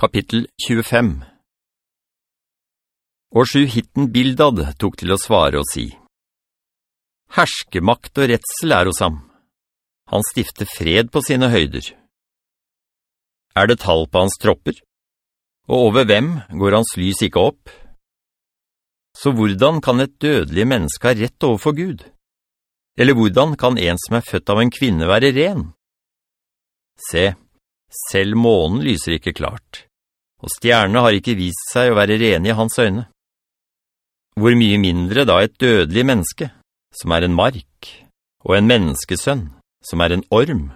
Kapittel 25 Og hitten Bildad tok til å svare og si, Herskemakt og retsel er hos ham. Han stifter fred på sine høyder. Er det tall på hans tropper? Og over hvem går hans lys ikke opp? Så hvordan kan et dødelig menneske ha rett overfor Gud? Eller hvordan kan en som er født av en kvinne være ren? Se, selv månen lyser ikke klart og stjernene har ikke vist seg å være rene i hans øyne. Hvor mye mindre da et dødelig menneske, som er en mark, og en menneskesønn, som er en orm.